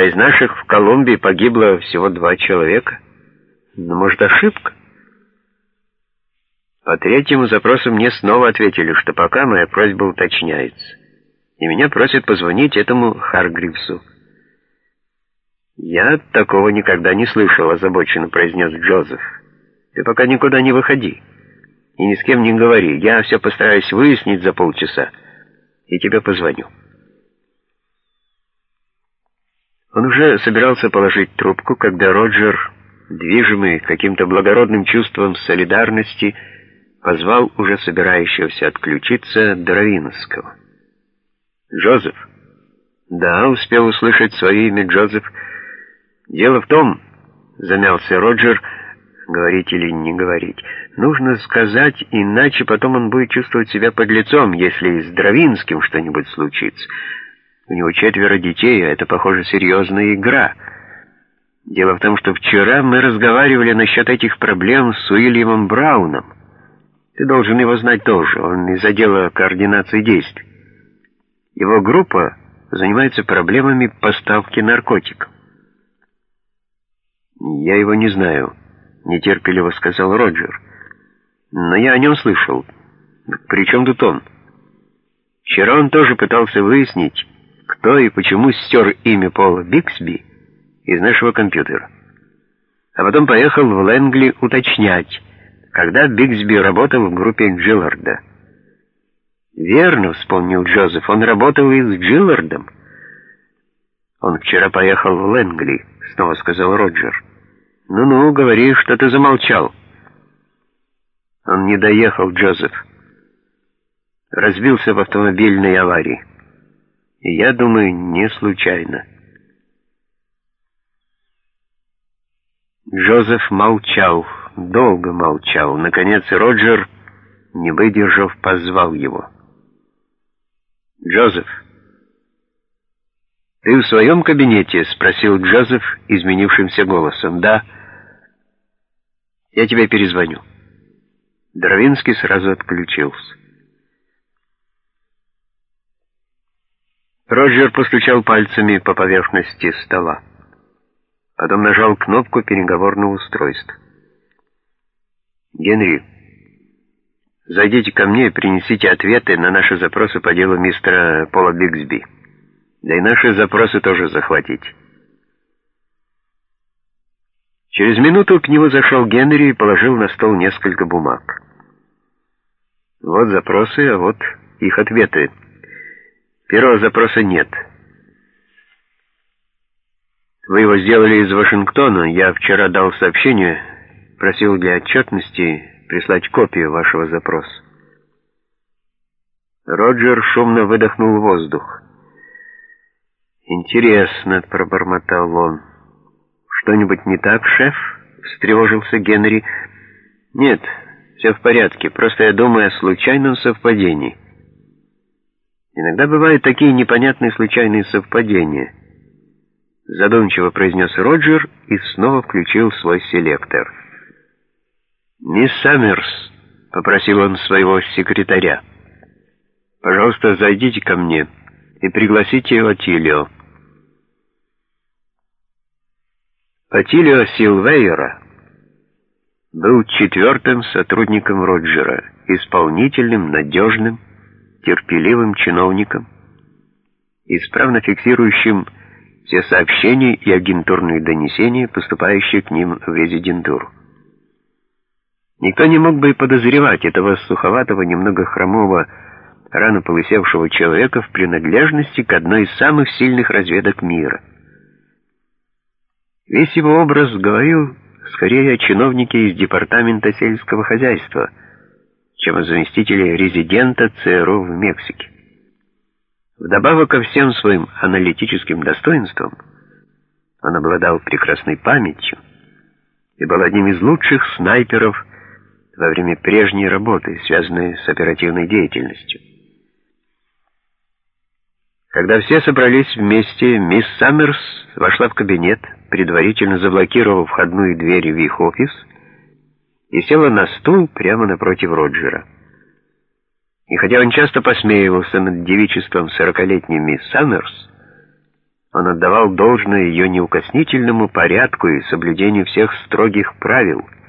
А из наших в Колумбии погибло всего два человека. Ну, может, ошибка? По третьему запросу мне снова ответили, что пока моя просьба уточняется. И меня просят позвонить этому Харгривсу. «Я такого никогда не слышал», — озабоченно произнес Джозеф. «Ты пока никуда не выходи и ни с кем не говори. Я все постараюсь выяснить за полчаса и тебе позвоню». Он уже собирался положить трубку, когда Роджер, движимый каким-то благородным чувством солидарности, позвал уже собирающегося отключиться Доровинского. «Джозеф?» «Да, успел услышать свое имя Джозеф. Дело в том...» — замялся Роджер, говорить или не говорить. «Нужно сказать, иначе потом он будет чувствовать себя подлецом, если с Дровинским что-нибудь случится». У него четверо детей, а это, похоже, серьезная игра. Дело в том, что вчера мы разговаривали насчет этих проблем с Уильямом Брауном. Ты должен его знать тоже, он из отдела координации действий. Его группа занимается проблемами поставки наркотиков. «Я его не знаю», — нетерпеливо сказал Роджер. «Но я о нем слышал. При чем тут он?» Вчера он тоже пытался выяснить, кто и почему стер имя Пола Биксби из нашего компьютера. А потом поехал в Лэнгли уточнять, когда Биксби работал в группе Джилларда. «Верно», — вспомнил Джозеф, — «он работал и с Джиллардом». «Он вчера поехал в Лэнгли», — снова сказал Роджер. «Ну-ну, говори, что ты замолчал». Он не доехал, Джозеф. Разбился в автомобильной аварии. Я думаю, не случайно. Джозеф молчал, долго молчал. Наконец Роджер, не выдержав, позвал его. «Джозеф, ты в своем кабинете?» — спросил Джозеф изменившимся голосом. «Да». «Я тебе перезвоню». Дровинский сразу отключился. Роджер постучал пальцами по поверхности стола. Потом нажал кнопку переговорного устройства. «Генри, зайдите ко мне и принесите ответы на наши запросы по делу мистера Пола Бигсби. Да и наши запросы тоже захватите». Через минуту к нему зашел Генри и положил на стол несколько бумаг. «Вот запросы, а вот их ответы». Первого запроса нет. Вы его сделали из Вашингтона. Я вчера дал сообщение, просил для отчетности прислать копию вашего запроса. Роджер шумно выдохнул воздух. «Интересно», — пробормотал он. «Что-нибудь не так, шеф?» — встревожился Генри. «Нет, все в порядке, просто я думаю о случайном совпадении». Иногда бывают такие непонятные случайные совпадения. Задумчиво произнес Роджер и снова включил свой селектор. «Мисс Саммерс», — попросил он своего секретаря, — «пожалуйста, зайдите ко мне и пригласите Отилио». Отилио Силвейера был четвертым сотрудником Роджера, исполнительным, надежным, терпеливым чиновником, исправно фиксирующим все сообщения и агентурные донесения, поступающие к ним в резидентуру. Никто не мог бы и подозревать этого суховатого, немного хромого, рано полысевшего человека в принадлежности к одной из самых сильных разведок мира. Весь его образ говорил скорее о чиновнике из департамента сельского хозяйства – чем о заместителе резидента ЦРУ в Мексике. Вдобавок ко всем своим аналитическим достоинствам, он обладал прекрасной памятью и был одним из лучших снайперов во время прежней работы, связанной с оперативной деятельностью. Когда все собрались вместе, мисс Саммерс вошла в кабинет, предварительно заблокировав входную дверь в их офис, и села на стул прямо напротив Роджера. И хотя он часто посмеивался над девичеством сорокалетней мисс Саммерс, Он отдавал должное ее неукоснительному порядку и соблюдению всех строгих правил —